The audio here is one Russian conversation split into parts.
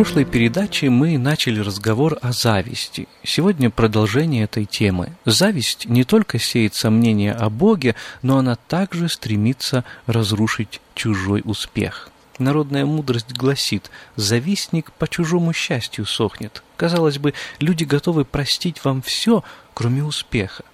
Прошлой передаче мы начали разговор о зависти. Сегодня продолжение этой темы. Зависть не только сеет сомнения о Боге, но она также стремится разрушить чужой успех. Народная мудрость гласит «завистник по чужому счастью сохнет». Казалось бы, люди готовы простить вам все, кроме успеха.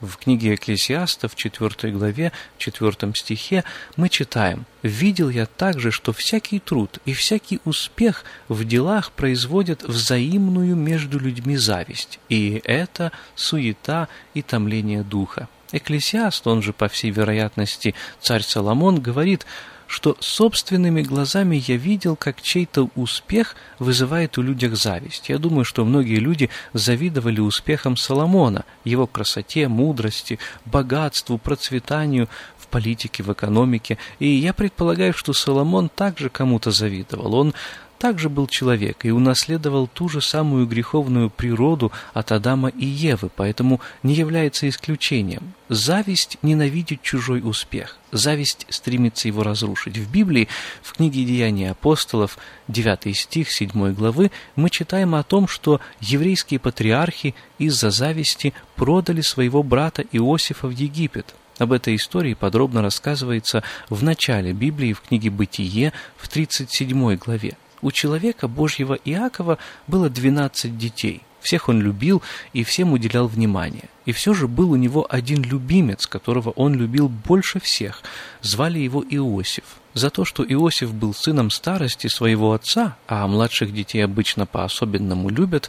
В книге Экклесиаста в 4 главе, 4 стихе мы читаем «Видел я также, что всякий труд и всякий успех в делах производят взаимную между людьми зависть, и это суета и томление духа». Экклесиаст, он же, по всей вероятности, царь Соломон, говорит – что собственными глазами я видел, как чей-то успех вызывает у людях зависть. Я думаю, что многие люди завидовали успехам Соломона, его красоте, мудрости, богатству, процветанию в политике, в экономике. И я предполагаю, что Соломон также кому-то завидовал. Он также был человек и унаследовал ту же самую греховную природу от Адама и Евы, поэтому не является исключением. Зависть ненавидит чужой успех, зависть стремится его разрушить. В Библии, в книге Деяний апостолов, 9 стих 7 главы, мы читаем о том, что еврейские патриархи из-за зависти продали своего брата Иосифа в Египет. Об этой истории подробно рассказывается в начале Библии в книге «Бытие» в 37 главе. У человека Божьего Иакова было двенадцать детей. Всех он любил и всем уделял внимание. И все же был у него один любимец, которого он любил больше всех. Звали его Иосиф. За то, что Иосиф был сыном старости своего отца, а младших детей обычно по-особенному любят,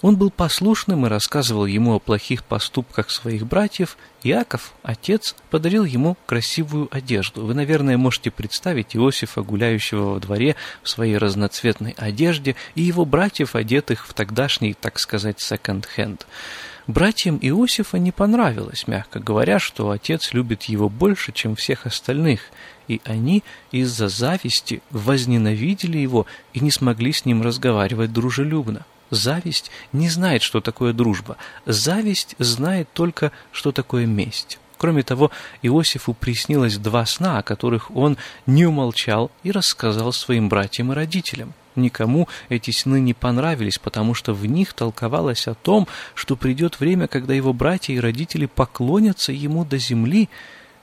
он был послушным и рассказывал ему о плохих поступках своих братьев. Иаков, отец, подарил ему красивую одежду. Вы, наверное, можете представить Иосифа, гуляющего во дворе в своей разноцветной одежде, и его братьев, одетых в тогдашний, так сказать, секонд-хенд. Братьям Иосифа не понравилось, мягко говоря, что отец любит его больше, чем всех остальных, и они из-за зависти возненавидели его и не смогли с ним разговаривать дружелюбно. Зависть не знает, что такое дружба. Зависть знает только, что такое месть. Кроме того, Иосифу приснилось два сна, о которых он не умолчал и рассказал своим братьям и родителям. Никому эти сны не понравились, потому что в них толковалось о том, что придет время, когда его братья и родители поклонятся ему до земли.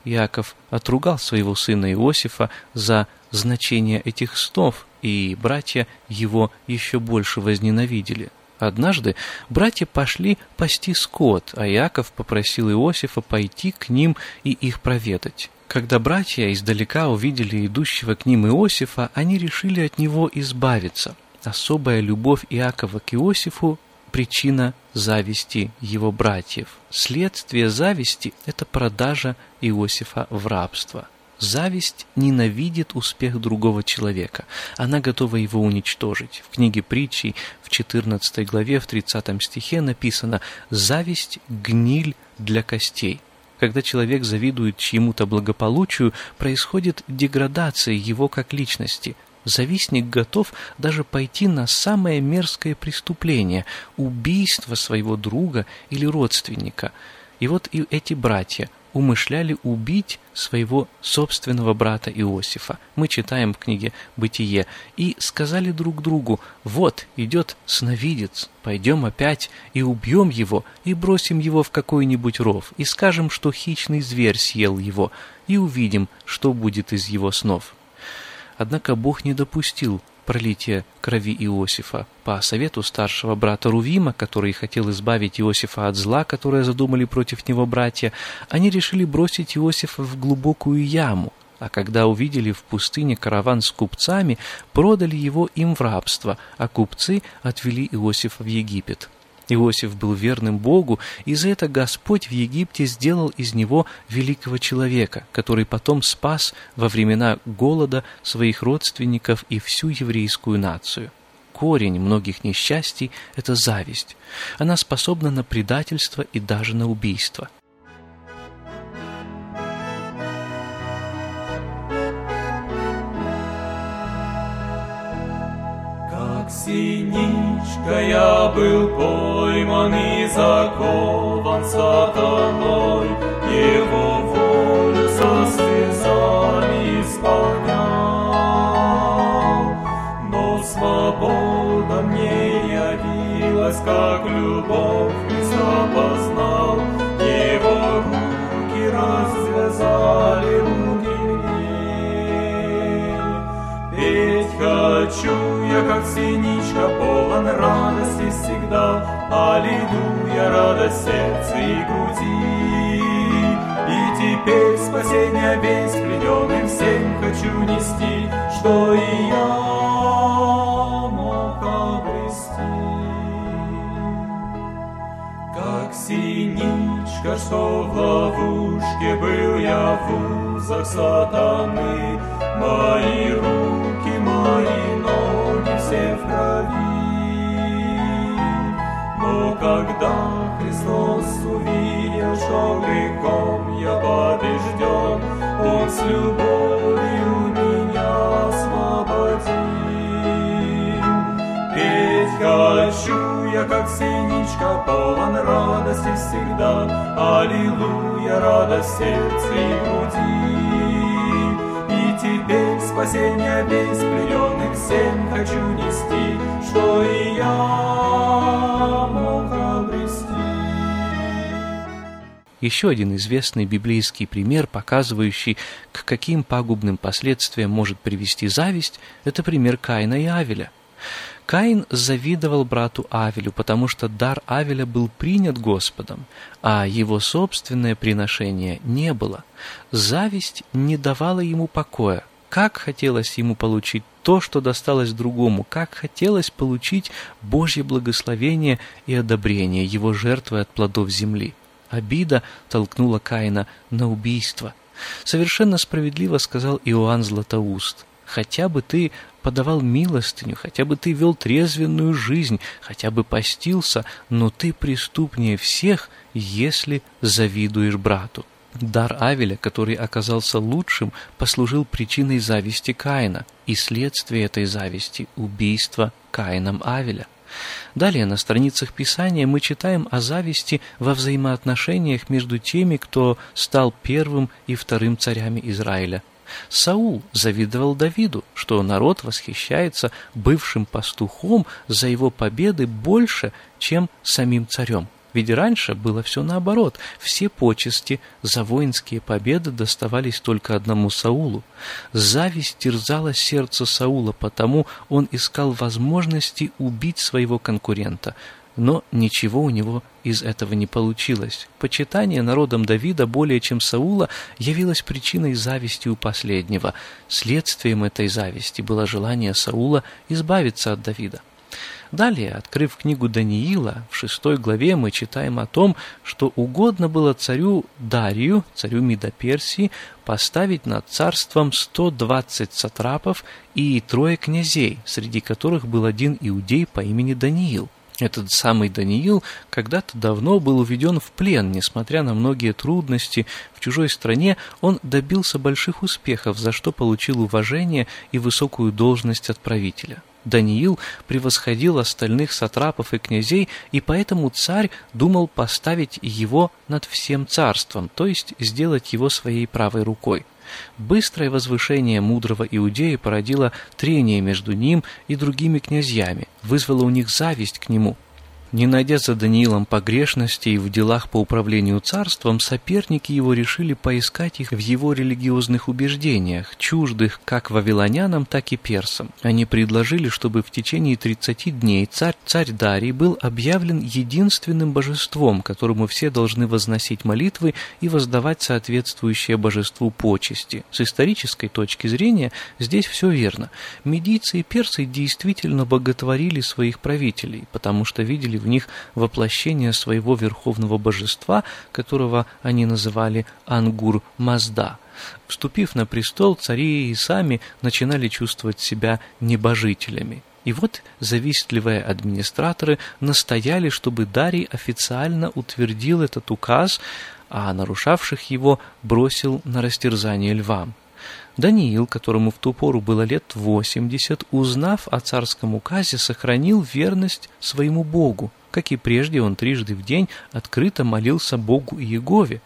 Яков отругал своего сына Иосифа за значение этих снов, и братья его еще больше возненавидели. Однажды братья пошли пасти скот, а Яков попросил Иосифа пойти к ним и их проведать. Когда братья издалека увидели идущего к ним Иосифа, они решили от него избавиться. Особая любовь Иакова к Иосифу – причина зависти его братьев. Следствие зависти – это продажа Иосифа в рабство. Зависть ненавидит успех другого человека. Она готова его уничтожить. В книге притчей в 14 главе, в 30 стихе написано «Зависть – гниль для костей». Когда человек завидует чьему-то благополучию, происходит деградация его как личности. Завистник готов даже пойти на самое мерзкое преступление – убийство своего друга или родственника. И вот и эти братья умышляли убить своего собственного брата Иосифа. Мы читаем в книге «Бытие». «И сказали друг другу, вот идет сновидец, пойдем опять и убьем его, и бросим его в какой-нибудь ров, и скажем, что хищный зверь съел его, и увидим, что будет из его снов». Однако Бог не допустил пролития крови Иосифа. По совету старшего брата Рувима, который хотел избавить Иосифа от зла, которое задумали против него братья, они решили бросить Иосифа в глубокую яму, а когда увидели в пустыне караван с купцами, продали его им в рабство, а купцы отвели Иосифа в Египет. Иосиф был верным Богу, и за это Господь в Египте сделал из него великого человека, который потом спас во времена голода своих родственников и всю еврейскую нацию. Корень многих несчастий – это зависть. Она способна на предательство и даже на убийство. Синичка я был пойман и закован сатаной, Его волю со слезами исполнял. Но свобода мне явилась, как любовь как синичка, полон радости всегда. Аллилуйя, радость сердца и груди. И теперь спасение весь плененным всем хочу нести, что и я мог обрести. Как синичка, что в ловушке был я в узах сатаны, мои руки, мои крови. Но когда Христос увидел, что грехом я побежден, Он с любовью меня освободил. Петь хочу я, как синичка, полон радости всегда. Аллилуйя, радость сердца и груди. Спасение весь плененных всем хочу нести, что и я мог обрести. Еще один известный библейский пример, показывающий, к каким пагубным последствиям может привести зависть, это пример Каина и Авеля. Каин завидовал брату Авелю, потому что дар Авеля был принят Господом, а его собственное приношение не было. Зависть не давала ему покоя. Как хотелось ему получить то, что досталось другому, как хотелось получить Божье благословение и одобрение его жертвы от плодов земли. Обида толкнула Каина на убийство. Совершенно справедливо сказал Иоанн Златоуст. «Хотя бы ты подавал милостыню, хотя бы ты вел трезвенную жизнь, хотя бы постился, но ты преступнее всех, если завидуешь брату». Дар Авеля, который оказался лучшим, послужил причиной зависти Каина, и следствие этой зависти – убийство Каином Авеля. Далее на страницах Писания мы читаем о зависти во взаимоотношениях между теми, кто стал первым и вторым царями Израиля. Саул завидовал Давиду, что народ восхищается бывшим пастухом за его победы больше, чем самим царем. Ведь раньше было все наоборот. Все почести за воинские победы доставались только одному Саулу. Зависть терзала сердце Саула, потому он искал возможности убить своего конкурента. Но ничего у него из этого не получилось. Почитание народом Давида более чем Саула явилось причиной зависти у последнего. Следствием этой зависти было желание Саула избавиться от Давида. Далее, открыв книгу Даниила, в шестой главе мы читаем о том, что угодно было царю Дарию, царю Мидоперсии, поставить над царством 120 сатрапов и трое князей, среди которых был один иудей по имени Даниил. Этот самый Даниил когда-то давно был уведен в плен, несмотря на многие трудности в чужой стране, он добился больших успехов, за что получил уважение и высокую должность от правителя. Даниил превосходил остальных сатрапов и князей, и поэтому царь думал поставить его над всем царством, то есть сделать его своей правой рукой. Быстрое возвышение мудрого иудея породило трение между ним и другими князьями, вызвало у них зависть к нему – не найдя за Даниилом погрешностей в делах по управлению царством, соперники его решили поискать их в его религиозных убеждениях, чуждых как вавилонянам, так и персам. Они предложили, чтобы в течение 30 дней царь, царь Дарий был объявлен единственным божеством, которому все должны возносить молитвы и воздавать соответствующее божеству почести. С исторической точки зрения здесь все верно. Медийцы и персы действительно боготворили своих правителей, потому что видели в них воплощение своего верховного божества, которого они называли Ангур-Мазда. Вступив на престол, цари и сами начинали чувствовать себя небожителями. И вот завистливые администраторы настояли, чтобы Дарий официально утвердил этот указ, а нарушавших его бросил на растерзание львам. Даниил, которому в ту пору было лет восемьдесят, узнав о царском указе, сохранил верность своему Богу. Как и прежде, он трижды в день открыто молился Богу и Егове.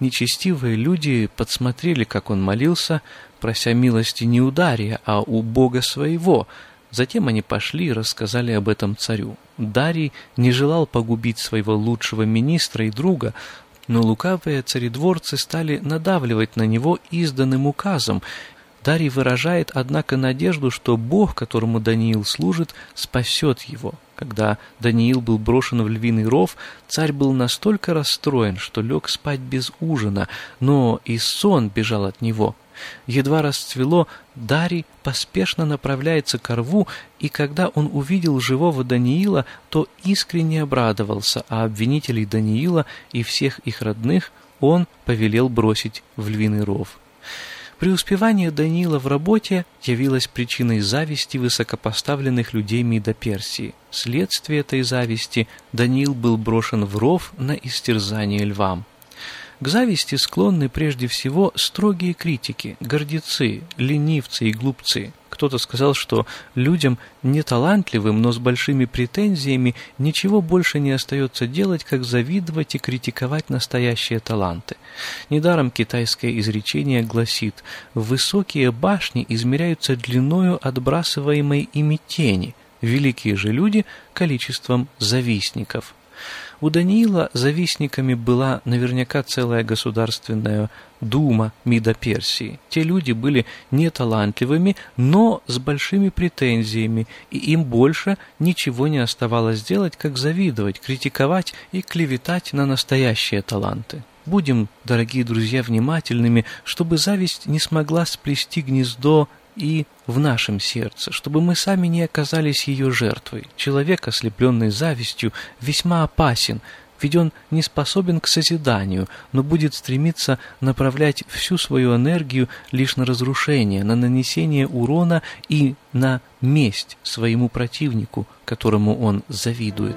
Нечестивые люди подсмотрели, как он молился, прося милости не у Дария, а у Бога своего. Затем они пошли и рассказали об этом царю. Дарий не желал погубить своего лучшего министра и друга, но лукавые царедворцы стали надавливать на него изданным указом. Дарий выражает, однако, надежду, что Бог, которому Даниил служит, спасет его. Когда Даниил был брошен в львиный ров, царь был настолько расстроен, что лег спать без ужина, но и сон бежал от него. Едва расцвело, Дарий поспешно направляется к рву, и когда он увидел живого Даниила, то искренне обрадовался, а обвинителей Даниила и всех их родных он повелел бросить в львиный ров. Преуспевание Даниила в работе явилось причиной зависти высокопоставленных людей Мида Персии. Вследствие этой зависти Даниил был брошен в ров на истерзание львам. К зависти склонны прежде всего строгие критики, гордецы, ленивцы и глупцы. Кто-то сказал, что людям неталантливым, но с большими претензиями ничего больше не остается делать, как завидовать и критиковать настоящие таланты. Недаром китайское изречение гласит «высокие башни измеряются длиною отбрасываемой ими тени, великие же люди – количеством завистников». У Даниила завистниками была наверняка целая государственная дума МИДа Персии. Те люди были неталантливыми, но с большими претензиями, и им больше ничего не оставалось делать, как завидовать, критиковать и клеветать на настоящие таланты. Будем, дорогие друзья, внимательными, чтобы зависть не смогла сплести гнездо и в нашем сердце, чтобы мы сами не оказались ее жертвой. Человек, ослепленный завистью, весьма опасен, ведь он не способен к созиданию, но будет стремиться направлять всю свою энергию лишь на разрушение, на нанесение урона и на месть своему противнику, которому он завидует.